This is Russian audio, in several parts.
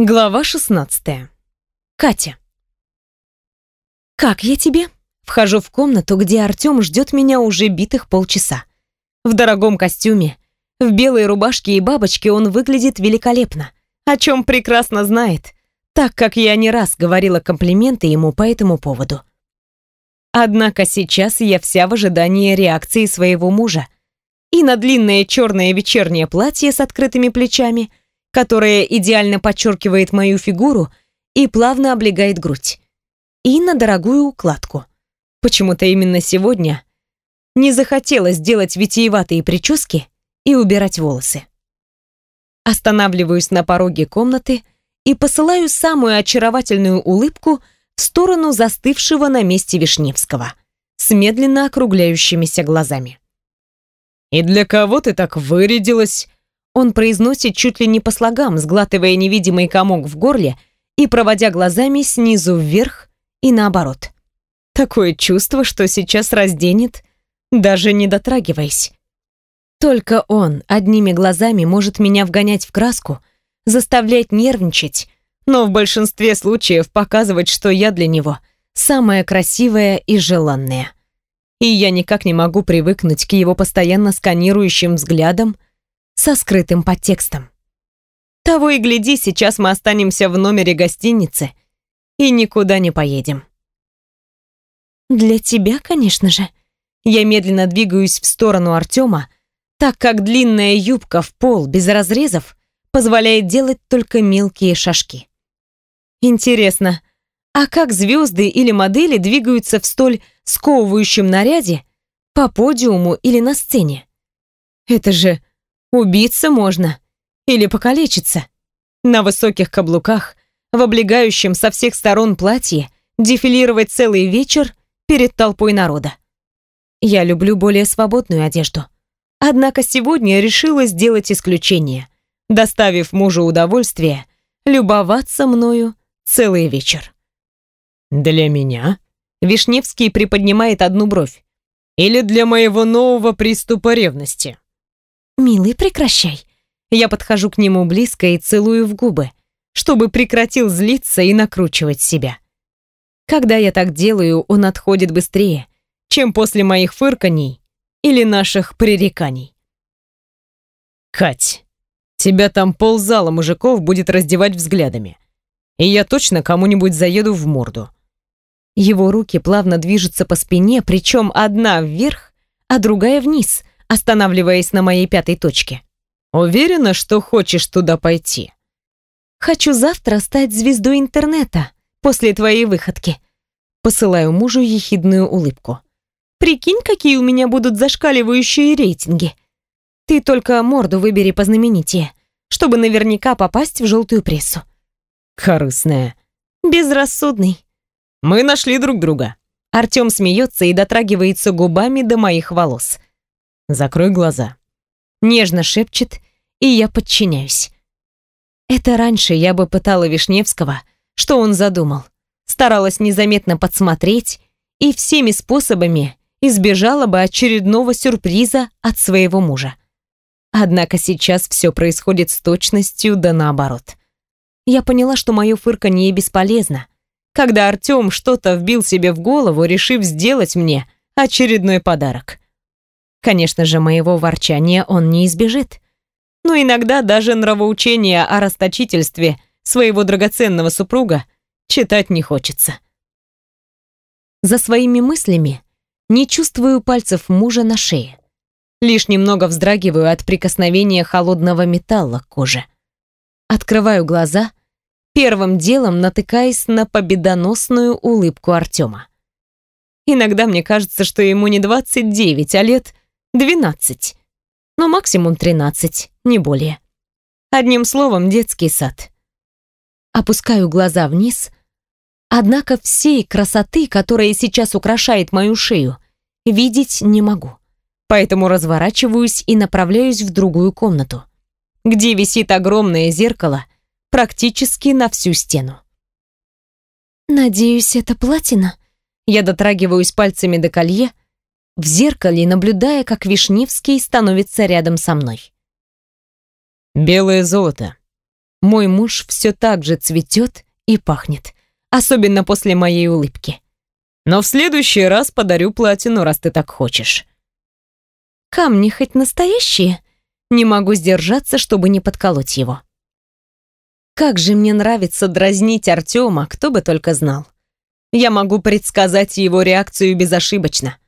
Глава 16. Катя. «Как я тебе?» Вхожу в комнату, где Артём ждет меня уже битых полчаса. В дорогом костюме, в белой рубашке и бабочке он выглядит великолепно, о чем прекрасно знает, так как я не раз говорила комплименты ему по этому поводу. Однако сейчас я вся в ожидании реакции своего мужа. И на длинное черное вечернее платье с открытыми плечами – которая идеально подчеркивает мою фигуру и плавно облегает грудь. И на дорогую укладку. Почему-то именно сегодня не захотелось делать витиеватые прически и убирать волосы. Останавливаюсь на пороге комнаты и посылаю самую очаровательную улыбку в сторону застывшего на месте Вишневского с медленно округляющимися глазами. «И для кого ты так вырядилась?» Он произносит чуть ли не по слогам, сглатывая невидимый комок в горле и проводя глазами снизу вверх и наоборот. Такое чувство, что сейчас разденет, даже не дотрагиваясь. Только он одними глазами может меня вгонять в краску, заставлять нервничать, но в большинстве случаев показывать, что я для него самая красивая и желанная. И я никак не могу привыкнуть к его постоянно сканирующим взглядам, со скрытым подтекстом. Того и гляди, сейчас мы останемся в номере гостиницы и никуда не поедем. Для тебя, конечно же. Я медленно двигаюсь в сторону Артема, так как длинная юбка в пол без разрезов позволяет делать только мелкие шажки. Интересно, а как звезды или модели двигаются в столь сковывающем наряде по подиуму или на сцене? Это же Убиться можно. Или покалечиться. На высоких каблуках, в облегающем со всех сторон платье, дефилировать целый вечер перед толпой народа. Я люблю более свободную одежду. Однако сегодня решила сделать исключение, доставив мужу удовольствие любоваться мною целый вечер. «Для меня?» Вишневский приподнимает одну бровь. «Или для моего нового приступа ревности?» «Милый, прекращай». Я подхожу к нему близко и целую в губы, чтобы прекратил злиться и накручивать себя. Когда я так делаю, он отходит быстрее, чем после моих фырканий или наших пререканий. «Кать, тебя там ползала мужиков будет раздевать взглядами, и я точно кому-нибудь заеду в морду». Его руки плавно движутся по спине, причем одна вверх, а другая вниз, останавливаясь на моей пятой точке. «Уверена, что хочешь туда пойти?» «Хочу завтра стать звездой интернета после твоей выходки». Посылаю мужу ехидную улыбку. «Прикинь, какие у меня будут зашкаливающие рейтинги. Ты только морду выбери познаменитее, чтобы наверняка попасть в желтую прессу». «Корыстная». «Безрассудный». «Мы нашли друг друга». Артем смеется и дотрагивается губами до моих волос. Закрой глаза. Нежно шепчет, и я подчиняюсь. Это раньше я бы пытала Вишневского, что он задумал. Старалась незаметно подсмотреть и всеми способами избежала бы очередного сюрприза от своего мужа. Однако сейчас все происходит с точностью да наоборот. Я поняла, что мое фырканье бесполезно, когда Артем что-то вбил себе в голову, решив сделать мне очередной подарок. Конечно же, моего ворчания он не избежит. Но иногда даже нравоучения о расточительстве своего драгоценного супруга читать не хочется. За своими мыслями не чувствую пальцев мужа на шее. Лишь немного вздрагиваю от прикосновения холодного металла к коже. Открываю глаза, первым делом натыкаясь на победоносную улыбку Артема. Иногда мне кажется, что ему не 29, а лет 12. Но максимум 13, не более. Одним словом, детский сад. Опускаю глаза вниз, однако всей красоты, которая сейчас украшает мою шею, видеть не могу. Поэтому разворачиваюсь и направляюсь в другую комнату, где висит огромное зеркало практически на всю стену. «Надеюсь, это платина?» Я дотрагиваюсь пальцами до колье, в зеркале, наблюдая, как Вишневский становится рядом со мной. «Белое золото. Мой муж все так же цветет и пахнет, особенно после моей улыбки. Но в следующий раз подарю платину, раз ты так хочешь. Камни хоть настоящие? Не могу сдержаться, чтобы не подколоть его. Как же мне нравится дразнить Артема, кто бы только знал. Я могу предсказать его реакцию безошибочно.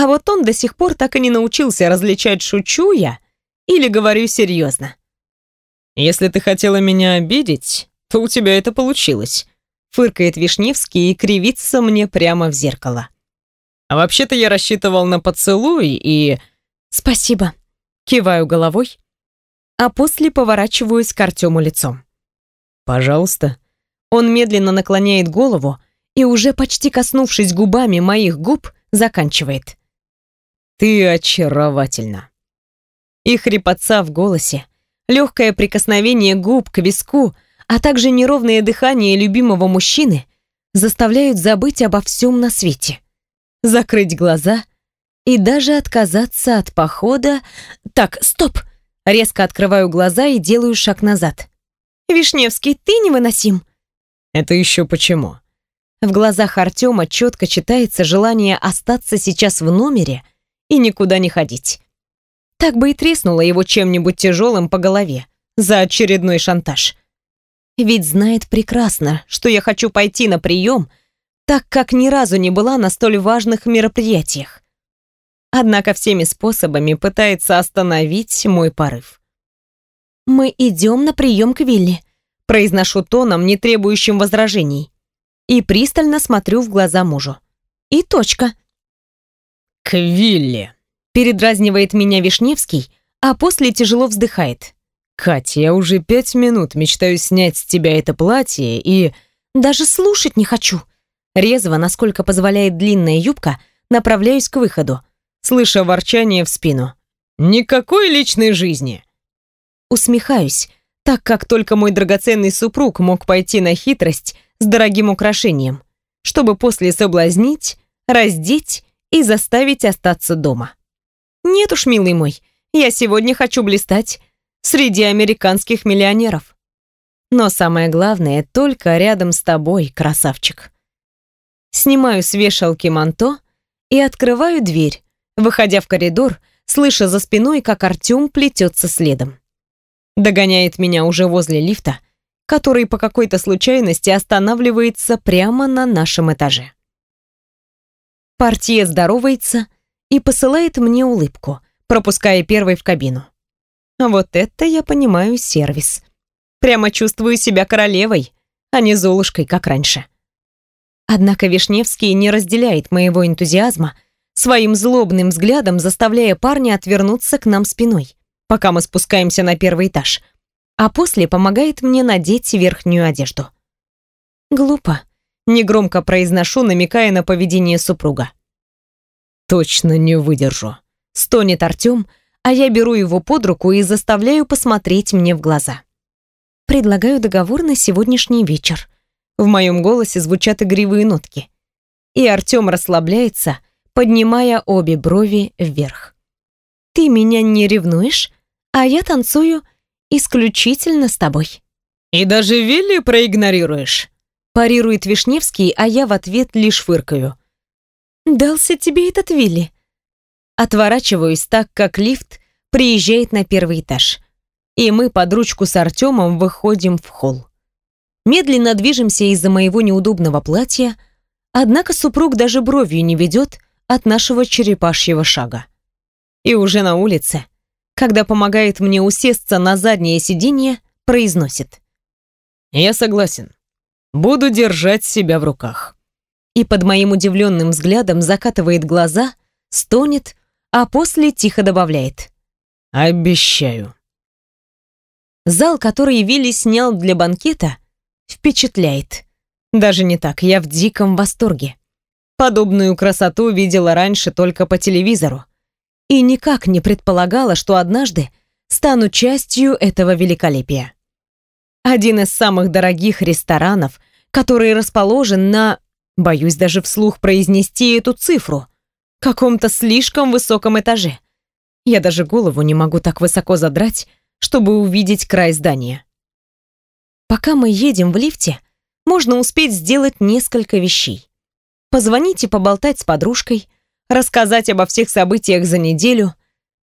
А вот он до сих пор так и не научился различать, шучу я или говорю серьезно. «Если ты хотела меня обидеть, то у тебя это получилось», фыркает Вишневский и кривится мне прямо в зеркало. «А вообще-то я рассчитывал на поцелуй и...» «Спасибо», киваю головой, а после поворачиваюсь к Артему лицом. «Пожалуйста». Он медленно наклоняет голову и, уже почти коснувшись губами моих губ, заканчивает. «Ты очаровательна». И хрипотца в голосе, легкое прикосновение губ к виску, а также неровное дыхание любимого мужчины заставляют забыть обо всем на свете. Закрыть глаза и даже отказаться от похода... Так, стоп! Резко открываю глаза и делаю шаг назад. «Вишневский, ты невыносим!» «Это еще почему?» В глазах Артема четко читается желание остаться сейчас в номере и никуда не ходить. Так бы и треснуло его чем-нибудь тяжелым по голове за очередной шантаж. Ведь знает прекрасно, что я хочу пойти на прием, так как ни разу не была на столь важных мероприятиях. Однако всеми способами пытается остановить мой порыв. «Мы идем на прием к Вилли», произношу тоном, не требующим возражений, и пристально смотрю в глаза мужу. И точка. «К Вилли», передразнивает меня Вишневский, а после тяжело вздыхает. «Катя, я уже пять минут мечтаю снять с тебя это платье и...» «Даже слушать не хочу». Резво, насколько позволяет длинная юбка, направляюсь к выходу, слыша ворчание в спину. «Никакой личной жизни!» Усмехаюсь, так как только мой драгоценный супруг мог пойти на хитрость с дорогим украшением, чтобы после соблазнить, раздеть и заставить остаться дома. Нет уж, милый мой, я сегодня хочу блистать среди американских миллионеров. Но самое главное, только рядом с тобой, красавчик. Снимаю с вешалки манто и открываю дверь, выходя в коридор, слыша за спиной, как Артем плетется следом. Догоняет меня уже возле лифта, который по какой-то случайности останавливается прямо на нашем этаже. Портье здоровается и посылает мне улыбку, пропуская первой в кабину. Вот это я понимаю сервис. Прямо чувствую себя королевой, а не золушкой, как раньше. Однако Вишневский не разделяет моего энтузиазма, своим злобным взглядом заставляя парня отвернуться к нам спиной, пока мы спускаемся на первый этаж, а после помогает мне надеть верхнюю одежду. Глупо. Негромко произношу, намекая на поведение супруга. «Точно не выдержу», — стонет Артем, а я беру его под руку и заставляю посмотреть мне в глаза. Предлагаю договор на сегодняшний вечер. В моем голосе звучат игривые нотки. И Артем расслабляется, поднимая обе брови вверх. «Ты меня не ревнуешь, а я танцую исключительно с тобой». «И даже Вилли проигнорируешь?» Парирует Вишневский, а я в ответ лишь фыркаю. «Дался тебе этот Вилли?» Отворачиваюсь так, как лифт приезжает на первый этаж. И мы под ручку с Артемом выходим в холл. Медленно движемся из-за моего неудобного платья, однако супруг даже бровью не ведет, от нашего черепашьего шага. И уже на улице, когда помогает мне усесться на заднее сиденье, произносит. «Я согласен. Буду держать себя в руках». И под моим удивленным взглядом закатывает глаза, стонет, а после тихо добавляет. «Обещаю». Зал, который Вилли снял для банкета, впечатляет. Даже не так, я в диком восторге. Подобную красоту видела раньше только по телевизору. И никак не предполагала, что однажды стану частью этого великолепия. Один из самых дорогих ресторанов, который расположен на, боюсь даже вслух произнести эту цифру, каком-то слишком высоком этаже. Я даже голову не могу так высоко задрать, чтобы увидеть край здания. Пока мы едем в лифте, можно успеть сделать несколько вещей. Позвонить и поболтать с подружкой, рассказать обо всех событиях за неделю,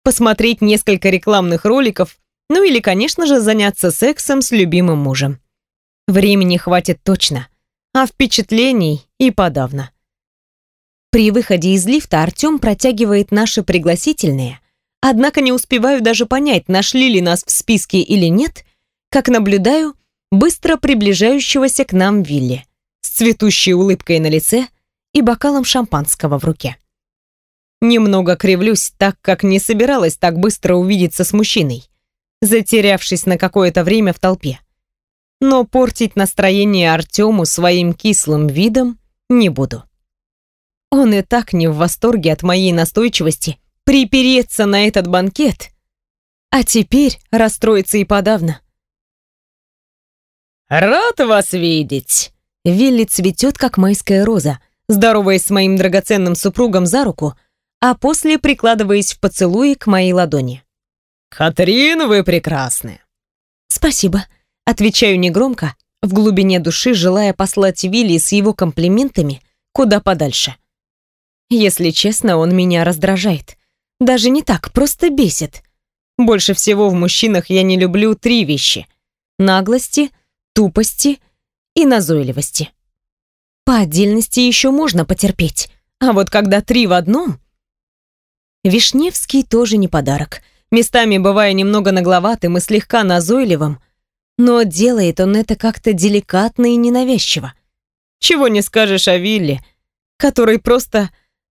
посмотреть несколько рекламных роликов, ну или, конечно же, заняться сексом с любимым мужем. Времени хватит точно, а впечатлений и подавно. При выходе из лифта Артем протягивает наши пригласительные, однако не успеваю даже понять, нашли ли нас в списке или нет, как наблюдаю быстро приближающегося к нам Вилли с цветущей улыбкой на лице и бокалом шампанского в руке. Немного кривлюсь, так как не собиралась так быстро увидеться с мужчиной, затерявшись на какое-то время в толпе. Но портить настроение Артему своим кислым видом не буду. Он и так не в восторге от моей настойчивости припереться на этот банкет, а теперь расстроится и подавно. «Рад вас видеть!» Вилли цветет, как майская роза, здороваясь с моим драгоценным супругом за руку, а после прикладываясь в поцелуи к моей ладони. «Катрин, вы прекрасны!» «Спасибо», — отвечаю негромко, в глубине души желая послать Вилли с его комплиментами куда подальше. Если честно, он меня раздражает. Даже не так, просто бесит. Больше всего в мужчинах я не люблю три вещи. Наглости, тупости и назойливости. По отдельности еще можно потерпеть, а вот когда три в одном... Вишневский тоже не подарок. Местами бывая немного нагловатым и слегка назойливым, но делает он это как-то деликатно и ненавязчиво. Чего не скажешь о Вилле, который просто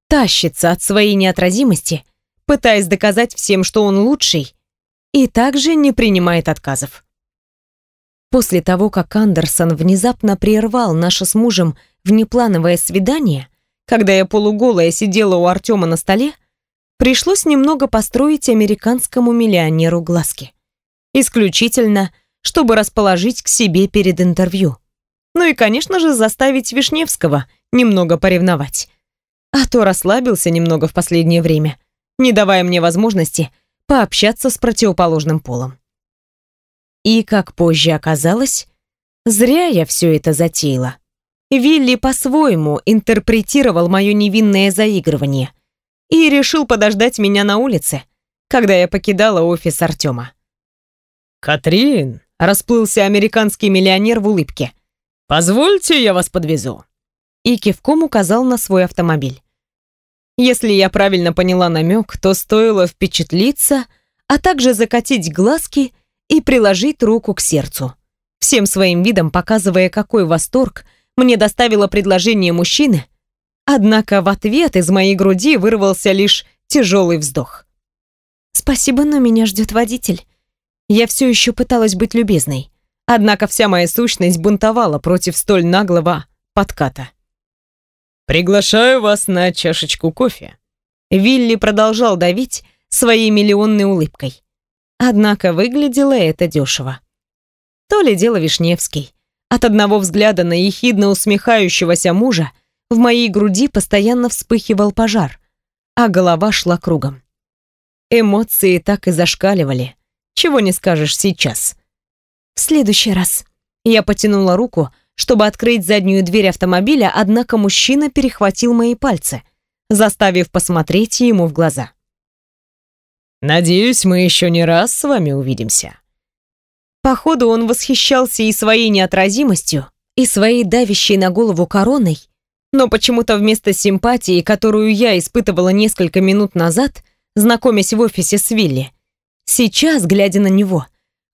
тащится от своей неотразимости, пытаясь доказать всем, что он лучший, и также не принимает отказов. После того, как Андерсон внезапно прервал наше с мужем внеплановое свидание, когда я полуголая сидела у Артема на столе, пришлось немного построить американскому миллионеру глазки. Исключительно, чтобы расположить к себе перед интервью. Ну и, конечно же, заставить Вишневского немного поревновать а то расслабился немного в последнее время, не давая мне возможности пообщаться с противоположным полом. И, как позже оказалось, зря я все это затеяла. Вилли по-своему интерпретировал мое невинное заигрывание и решил подождать меня на улице, когда я покидала офис Артема. «Катрин!» — расплылся американский миллионер в улыбке. «Позвольте, я вас подвезу». И кивком указал на свой автомобиль. Если я правильно поняла намек, то стоило впечатлиться, а также закатить глазки и приложить руку к сердцу, всем своим видом показывая, какой восторг мне доставило предложение мужчины, однако в ответ из моей груди вырвался лишь тяжелый вздох. «Спасибо, но меня ждет водитель». Я все еще пыталась быть любезной, однако вся моя сущность бунтовала против столь наглого подката. «Приглашаю вас на чашечку кофе». Вилли продолжал давить своей миллионной улыбкой. Однако выглядело это дешево. То ли дело Вишневский. От одного взгляда на ехидно усмехающегося мужа в моей груди постоянно вспыхивал пожар, а голова шла кругом. Эмоции так и зашкаливали. Чего не скажешь сейчас. В следующий раз. Я потянула руку, чтобы открыть заднюю дверь автомобиля, однако мужчина перехватил мои пальцы, заставив посмотреть ему в глаза. «Надеюсь, мы еще не раз с вами увидимся». Походу, он восхищался и своей неотразимостью, и своей давящей на голову короной, но почему-то вместо симпатии, которую я испытывала несколько минут назад, знакомясь в офисе с Вилли, сейчас, глядя на него,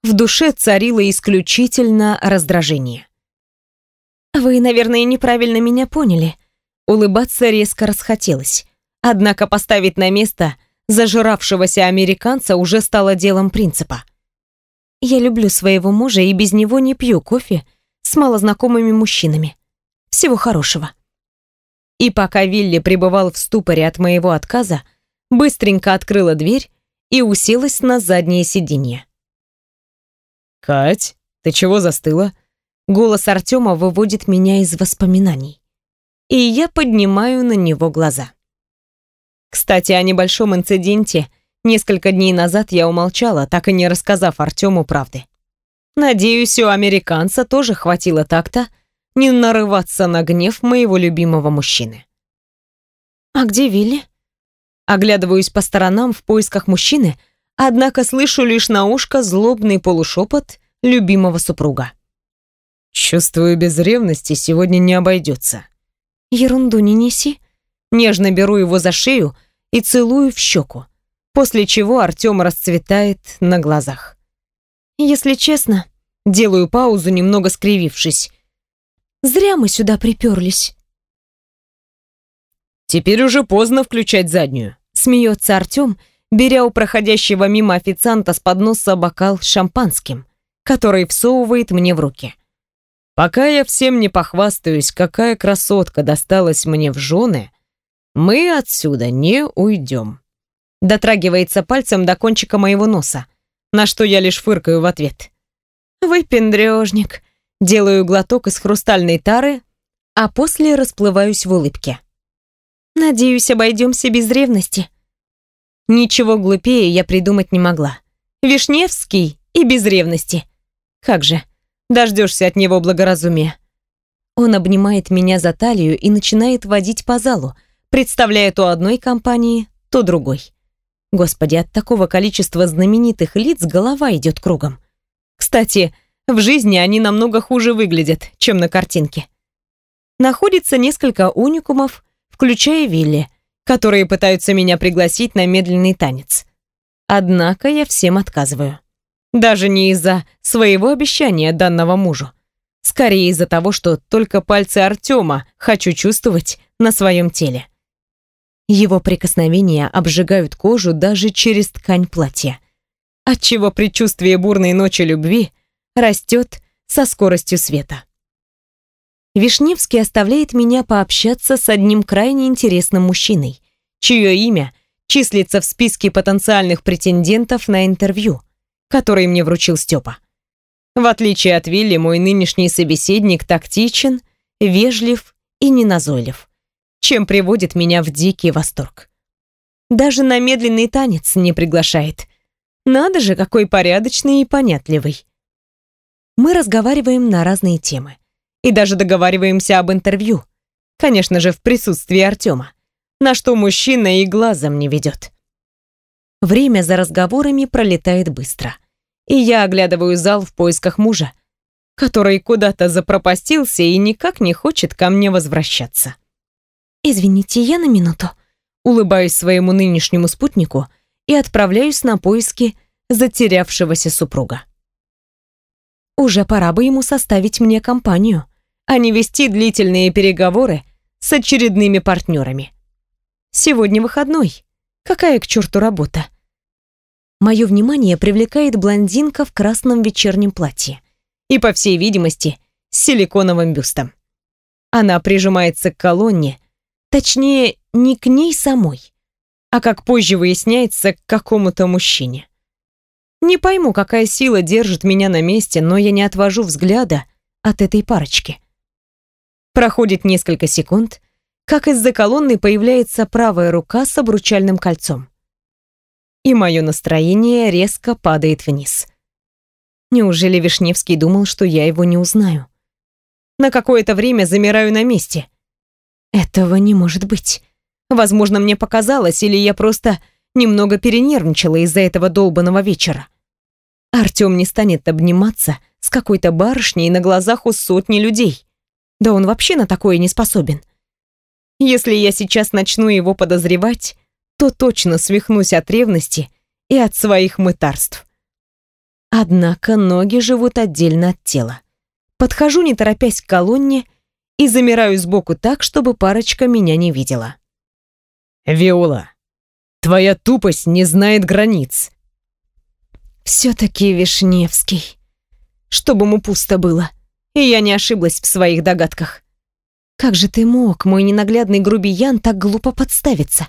в душе царило исключительно раздражение. «Вы, наверное, неправильно меня поняли». Улыбаться резко расхотелось. Однако поставить на место зажиравшегося американца уже стало делом принципа. Я люблю своего мужа и без него не пью кофе с малознакомыми мужчинами. Всего хорошего. И пока Вилли пребывал в ступоре от моего отказа, быстренько открыла дверь и уселась на заднее сиденье. «Кать, ты чего застыла?» Голос Артема выводит меня из воспоминаний. И я поднимаю на него глаза. Кстати, о небольшом инциденте несколько дней назад я умолчала, так и не рассказав Артему правды. Надеюсь, у американца тоже хватило такта не нарываться на гнев моего любимого мужчины. «А где Вилли?» Оглядываюсь по сторонам в поисках мужчины, однако слышу лишь на ушко злобный полушепот любимого супруга. «Чувствую, без ревности сегодня не обойдется». «Ерунду не неси». Нежно беру его за шею и целую в щеку, после чего Артем расцветает на глазах. Если честно, делаю паузу, немного скривившись. Зря мы сюда приперлись. Теперь уже поздно включать заднюю. Смеется Артем, беря у проходящего мимо официанта с подноса бокал с шампанским, который всовывает мне в руки. Пока я всем не похвастаюсь, какая красотка досталась мне в жены, мы отсюда не уйдем. Дотрагивается пальцем до кончика моего носа, на что я лишь фыркаю в ответ. Выпендрежник. Делаю глоток из хрустальной тары, а после расплываюсь в улыбке. Надеюсь, обойдемся без ревности. Ничего глупее я придумать не могла. Вишневский и без ревности. Как же, дождешься от него благоразумия. Он обнимает меня за талию и начинает водить по залу, представляя то одной компании, то другой. Господи, от такого количества знаменитых лиц голова идет кругом. Кстати, в жизни они намного хуже выглядят, чем на картинке. Находится несколько уникумов, включая Вилли, которые пытаются меня пригласить на медленный танец. Однако я всем отказываю. Даже не из-за своего обещания данного мужу. Скорее из-за того, что только пальцы Артема хочу чувствовать на своем теле. Его прикосновения обжигают кожу даже через ткань платья, отчего предчувствие бурной ночи любви растет со скоростью света. Вишневский оставляет меня пообщаться с одним крайне интересным мужчиной, чье имя числится в списке потенциальных претендентов на интервью, который мне вручил Степа. В отличие от Вилли, мой нынешний собеседник тактичен, вежлив и неназойлив чем приводит меня в дикий восторг. Даже на медленный танец не приглашает. Надо же, какой порядочный и понятливый. Мы разговариваем на разные темы. И даже договариваемся об интервью. Конечно же, в присутствии Артема. На что мужчина и глазом не ведет. Время за разговорами пролетает быстро. И я оглядываю зал в поисках мужа, который куда-то запропастился и никак не хочет ко мне возвращаться. «Извините, я на минуту». Улыбаюсь своему нынешнему спутнику и отправляюсь на поиски затерявшегося супруга. Уже пора бы ему составить мне компанию, а не вести длительные переговоры с очередными партнерами. Сегодня выходной. Какая к черту работа? Мое внимание привлекает блондинка в красном вечернем платье и, по всей видимости, с силиконовым бюстом. Она прижимается к колонне, Точнее, не к ней самой, а как позже выясняется, к какому-то мужчине. Не пойму, какая сила держит меня на месте, но я не отвожу взгляда от этой парочки. Проходит несколько секунд, как из-за колонны появляется правая рука с обручальным кольцом. И мое настроение резко падает вниз. Неужели Вишневский думал, что я его не узнаю? На какое-то время замираю на месте, этого не может быть. Возможно, мне показалось, или я просто немного перенервничала из-за этого долбанного вечера. Артём не станет обниматься с какой-то барышней на глазах у сотни людей. Да он вообще на такое не способен. Если я сейчас начну его подозревать, то точно свихнусь от ревности и от своих мытарств. Однако ноги живут отдельно от тела. Подхожу, не торопясь к колонне, и замираю сбоку так, чтобы парочка меня не видела. «Виола, твоя тупость не знает границ». «Все-таки Вишневский. Чтобы ему пусто было, и я не ошиблась в своих догадках. Как же ты мог, мой ненаглядный грубиян, так глупо подставиться?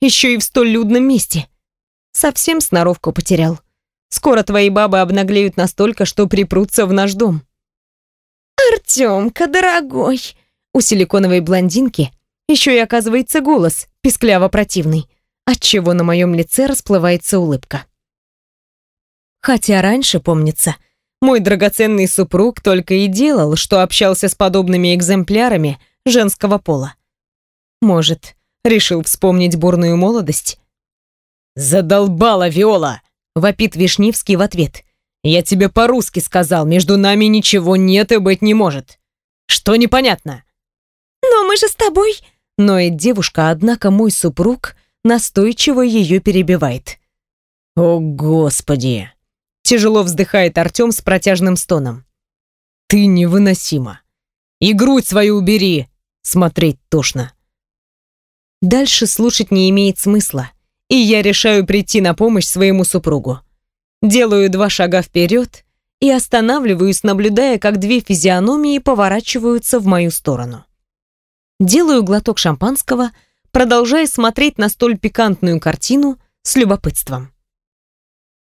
Еще и в столь людном месте. Совсем сноровку потерял. Скоро твои бабы обнаглеют настолько, что припрутся в наш дом». «Артемка, дорогой!» У силиконовой блондинки еще и оказывается голос, пискляво противный, отчего на моем лице расплывается улыбка. Хотя раньше, помнится, Мой драгоценный супруг только и делал, что общался с подобными экземплярами женского пола. Может, решил вспомнить бурную молодость? «Задолбала, Виола!» — вопит Вишневский в ответ. «Я тебе по-русски сказал, между нами ничего нет и быть не может. Что непонятно?» «Но мы же с тобой...» Ноет девушка, однако мой супруг настойчиво ее перебивает. «О, Господи!» Тяжело вздыхает Артем с протяжным стоном. «Ты невыносима! И грудь свою убери! Смотреть тошно!» Дальше слушать не имеет смысла, и я решаю прийти на помощь своему супругу. Делаю два шага вперед и останавливаюсь, наблюдая, как две физиономии поворачиваются в мою сторону. Делаю глоток шампанского, продолжая смотреть на столь пикантную картину с любопытством.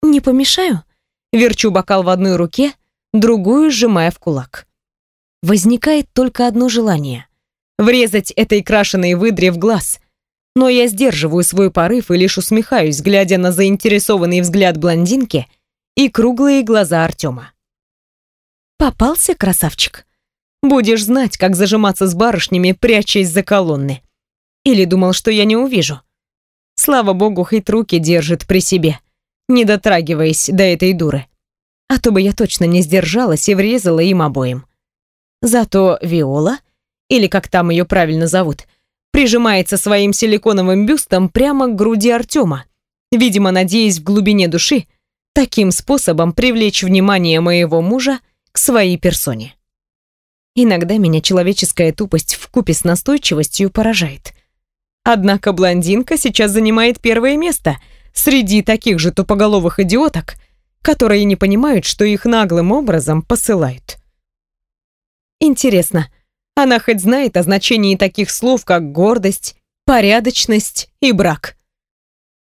«Не помешаю?» Верчу бокал в одной руке, другую сжимая в кулак. Возникает только одно желание — врезать этой крашеной выдре в глаз. Но я сдерживаю свой порыв и лишь усмехаюсь, глядя на заинтересованный взгляд блондинки и круглые глаза Артема. «Попался, красавчик? Будешь знать, как зажиматься с барышнями, прячась за колонны. Или думал, что я не увижу?» Слава богу, хоть руки держит при себе не дотрагиваясь до этой дуры. А то бы я точно не сдержалась и врезала им обоим. Зато Виола, или как там ее правильно зовут, прижимается своим силиконовым бюстом прямо к груди Артема, видимо, надеясь в глубине души таким способом привлечь внимание моего мужа к своей персоне. Иногда меня человеческая тупость вкупе с настойчивостью поражает. Однако блондинка сейчас занимает первое место — среди таких же тупоголовых идиоток, которые не понимают, что их наглым образом посылают. Интересно, она хоть знает о значении таких слов, как гордость, порядочность и брак?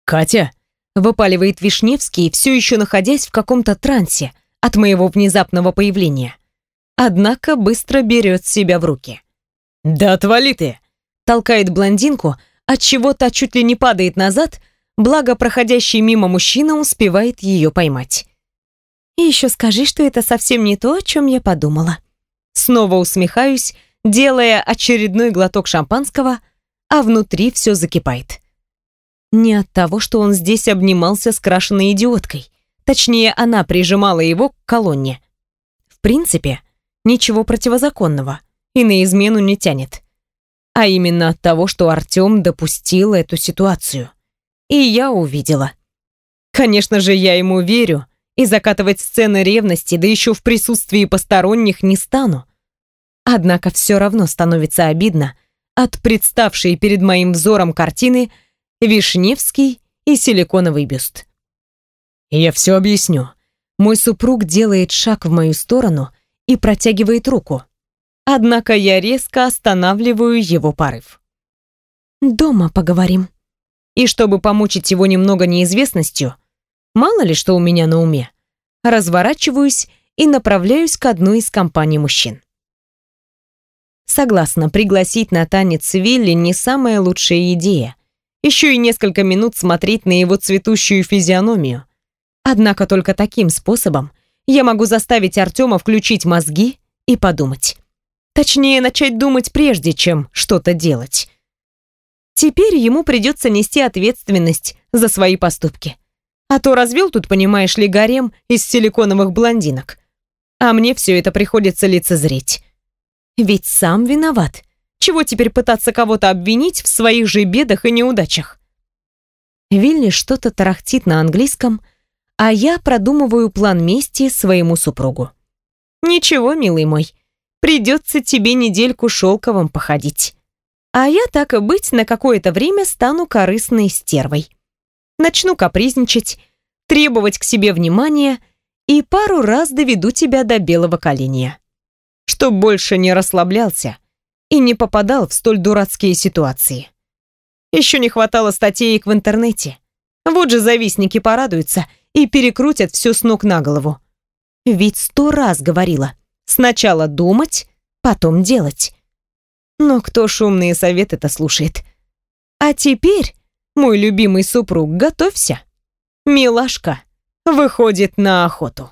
«Катя!» — выпаливает Вишневский, все еще находясь в каком-то трансе от моего внезапного появления. Однако быстро берет себя в руки. «Да отвали ты!» — толкает блондинку, отчего та чуть ли не падает назад, благо проходящий мимо мужчина успевает ее поймать. И еще скажи, что это совсем не то, о чем я подумала. Снова усмехаюсь, делая очередной глоток шампанского, а внутри все закипает. Не от того, что он здесь обнимался с крашеной идиоткой. Точнее, она прижимала его к колонне. В принципе, ничего противозаконного и на измену не тянет. А именно от того, что Артем допустил эту ситуацию. И я увидела. Конечно же, я ему верю, и закатывать сцены ревности, да еще в присутствии посторонних, не стану. Однако все равно становится обидно от представшей перед моим взором картины Вишневский и силиконовый бюст. Я все объясню. Мой супруг делает шаг в мою сторону и протягивает руку. Однако я резко останавливаю его порыв. «Дома поговорим», и чтобы помучить его немного неизвестностью, мало ли что у меня на уме, разворачиваюсь и направляюсь к одной из компаний мужчин. Согласна, пригласить на танец Вилли не самая лучшая идея. Еще и несколько минут смотреть на его цветущую физиономию. Однако только таким способом я могу заставить Артема включить мозги и подумать. Точнее, начать думать прежде, чем что-то делать. Теперь ему придется нести ответственность за свои поступки. А то развел тут, понимаешь ли, гарем из силиконовых блондинок. А мне все это приходится лицезреть. Ведь сам виноват. Чего теперь пытаться кого-то обвинить в своих же бедах и неудачах? Вилли что-то тарахтит на английском, а я продумываю план мести своему супругу. Ничего, милый мой, придется тебе недельку шелковым походить. А я, так и быть, на какое-то время стану корыстной стервой. Начну капризничать, требовать к себе внимания и пару раз доведу тебя до белого коленя. Чтоб больше не расслаблялся и не попадал в столь дурацкие ситуации. Еще не хватало статеек в интернете. Вот же завистники порадуются и перекрутят все с ног на голову. Ведь сто раз говорила, сначала думать, потом делать. Но кто шумные советы-то слушает? А теперь, мой любимый супруг, готовься. Милашка выходит на охоту.